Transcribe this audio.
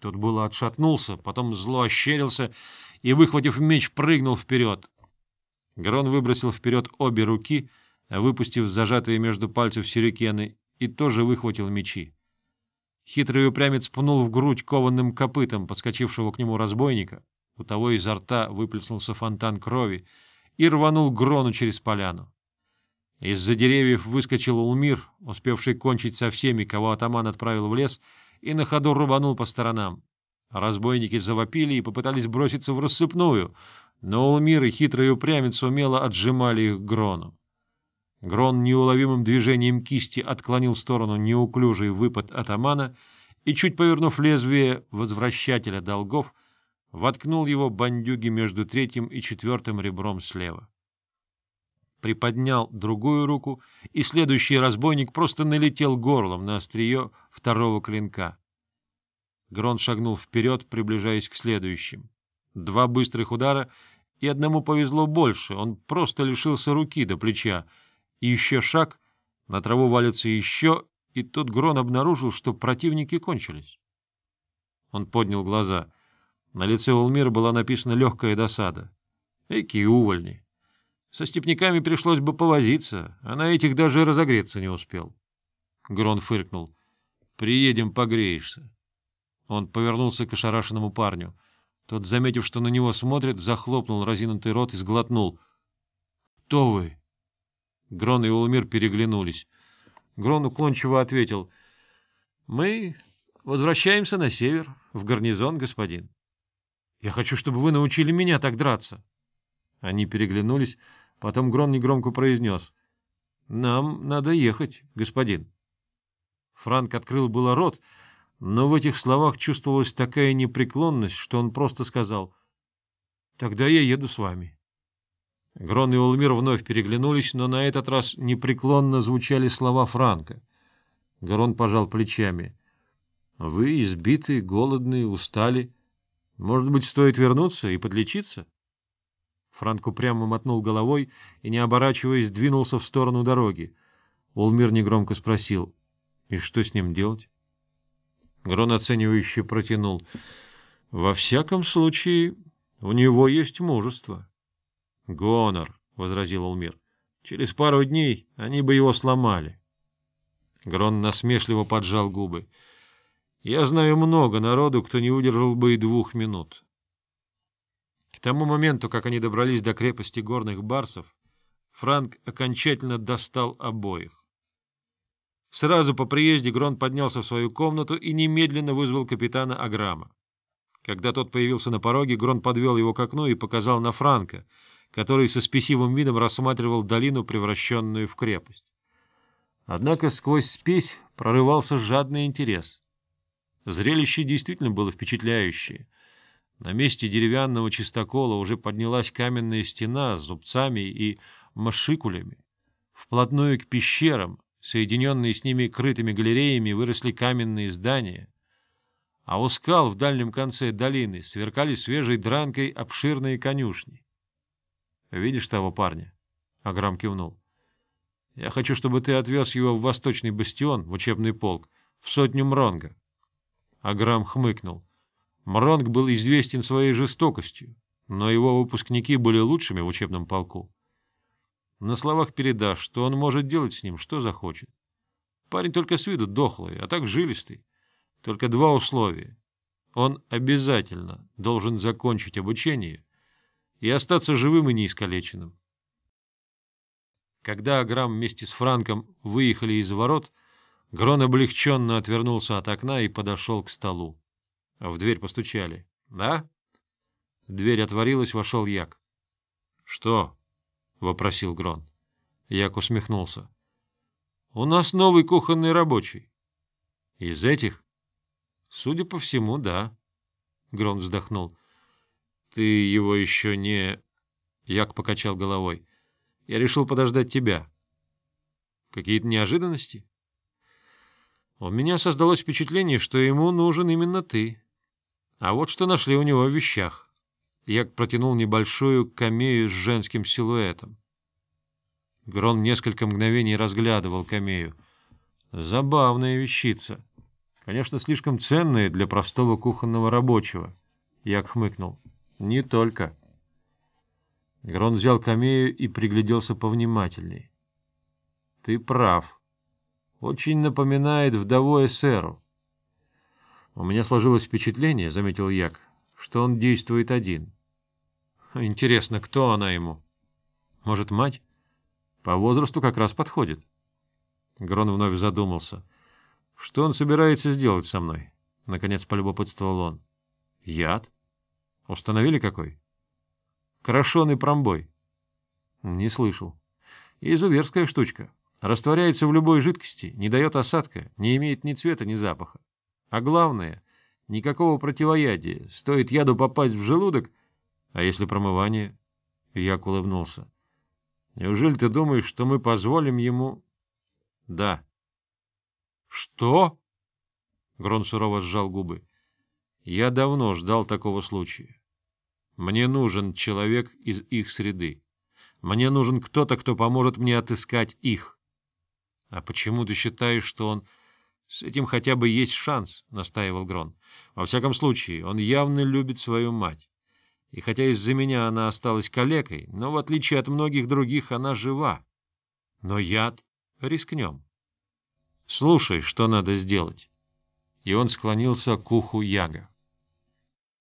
Тот было отшатнулся, потом зло ощерился и, выхватив меч, прыгнул вперед. Грон выбросил вперед обе руки, выпустив зажатые между пальцев сюрикены, и тоже выхватил мечи. Хитрый упрямец пнул в грудь кованым копытом подскочившего к нему разбойника, у того изо рта выплеснулся фонтан крови и рванул Грону через поляну. Из-за деревьев выскочил Улмир, успевший кончить со всеми, кого атаман отправил в лес, и на ходу рубанул по сторонам. Разбойники завопили и попытались броситься в рассыпную, но Улмир и хитрый упрямец умело отжимали их Грону. Грон неуловимым движением кисти отклонил в сторону неуклюжий выпад атамана и, чуть повернув лезвие возвращателя долгов, воткнул его бандюги между третьим и четвертым ребром слева. Приподнял другую руку, и следующий разбойник просто налетел горлом на острие второго клинка. Грон шагнул вперед, приближаясь к следующим. Два быстрых удара, и одному повезло больше, он просто лишился руки до плеча, и еще шаг, на траву валится еще, и тут Грон обнаружил, что противники кончились. Он поднял глаза. На лице Улмира была написана легкая досада. Эки увольни. Со степняками пришлось бы повозиться, а на этих даже разогреться не успел. Грон фыркнул. «Приедем, погреешься». Он повернулся к ошарашенному парню. Тот, заметив, что на него смотрят, захлопнул разинутый рот и сглотнул. «Кто вы?» Грон и Улмир переглянулись. Грон уклончиво ответил. — Мы возвращаемся на север, в гарнизон, господин. — Я хочу, чтобы вы научили меня так драться. Они переглянулись, потом Грон негромко произнес. — Нам надо ехать, господин. Франк открыл было рот, но в этих словах чувствовалась такая непреклонность, что он просто сказал. — Тогда я еду с вами. — Грон и Улмир вновь переглянулись, но на этот раз непреклонно звучали слова Франка. Грон пожал плечами. — Вы избиты, голодные, устали. Может быть, стоит вернуться и подлечиться? Франк упрямо мотнул головой и, не оборачиваясь, двинулся в сторону дороги. Улмир негромко спросил. — И что с ним делать? Грон оценивающе протянул. — Во всяком случае, у него есть мужество. — Гонор, — возразил Улмир. — Через пару дней они бы его сломали. Грон насмешливо поджал губы. — Я знаю много народу, кто не выдержал бы и двух минут. К тому моменту, как они добрались до крепости горных барсов, Франк окончательно достал обоих. Сразу по приезде Грон поднялся в свою комнату и немедленно вызвал капитана Аграма. Когда тот появился на пороге, Грон подвел его к окну и показал на Франка — который со спесивым видом рассматривал долину, превращенную в крепость. Однако сквозь спесь прорывался жадный интерес. Зрелище действительно было впечатляющее. На месте деревянного чистокола уже поднялась каменная стена с зубцами и машикулями. Вплотную к пещерам, соединенные с ними крытыми галереями, выросли каменные здания. А у скал в дальнем конце долины сверкали свежей дранкой обширные конюшни. — Видишь того парня? — Аграм кивнул. — Я хочу, чтобы ты отвез его в Восточный бастион, в учебный полк, в сотню Мронга. Аграм хмыкнул. Мронг был известен своей жестокостью, но его выпускники были лучшими в учебном полку. На словах передашь, что он может делать с ним, что захочет. Парень только с виду дохлый, а так жилистый. Только два условия. Он обязательно должен закончить обучение — и остаться живым и неискалеченным. Когда Аграм вместе с Франком выехали из ворот, Грон облегченно отвернулся от окна и подошел к столу. В дверь постучали. «Да?» Дверь отворилась, вошел Як. «Что?» — вопросил Грон. Як усмехнулся. «У нас новый кухонный рабочий». «Из этих?» «Судя по всему, да». Грон вздохнул. — Ты его еще не... Як покачал головой. — Я решил подождать тебя. — Какие-то неожиданности? У меня создалось впечатление, что ему нужен именно ты. А вот что нашли у него в вещах. Як протянул небольшую камею с женским силуэтом. Грон несколько мгновений разглядывал камею. Забавная вещица. Конечно, слишком ценные для простого кухонного рабочего. Як хмыкнул. Не только. Грон взял камею и пригляделся повнимательней. Ты прав. Очень напоминает вдову эсеру. У меня сложилось впечатление, — заметил Як, — что он действует один. Интересно, кто она ему? Может, мать? По возрасту как раз подходит. Грон вновь задумался. Что он собирается сделать со мной? Наконец полюбопытствовал он. Яд? Установили какой? Крашеный промбой. Не слышал. Изуверская штучка. Растворяется в любой жидкости, не дает осадка, не имеет ни цвета, ни запаха. А главное, никакого противоядия. Стоит яду попасть в желудок, а если промывание? Як улыбнулся. Неужели ты думаешь, что мы позволим ему... Да. Что? Грон сурово сжал губы. Я давно ждал такого случая. Мне нужен человек из их среды. Мне нужен кто-то, кто поможет мне отыскать их. — А почему ты считаешь, что он... — С этим хотя бы есть шанс, — настаивал Грон. — Во всяком случае, он явно любит свою мать. И хотя из-за меня она осталась калекой, но, в отличие от многих других, она жива. Но яд рискнем. Слушай, что надо сделать. И он склонился к уху Яга.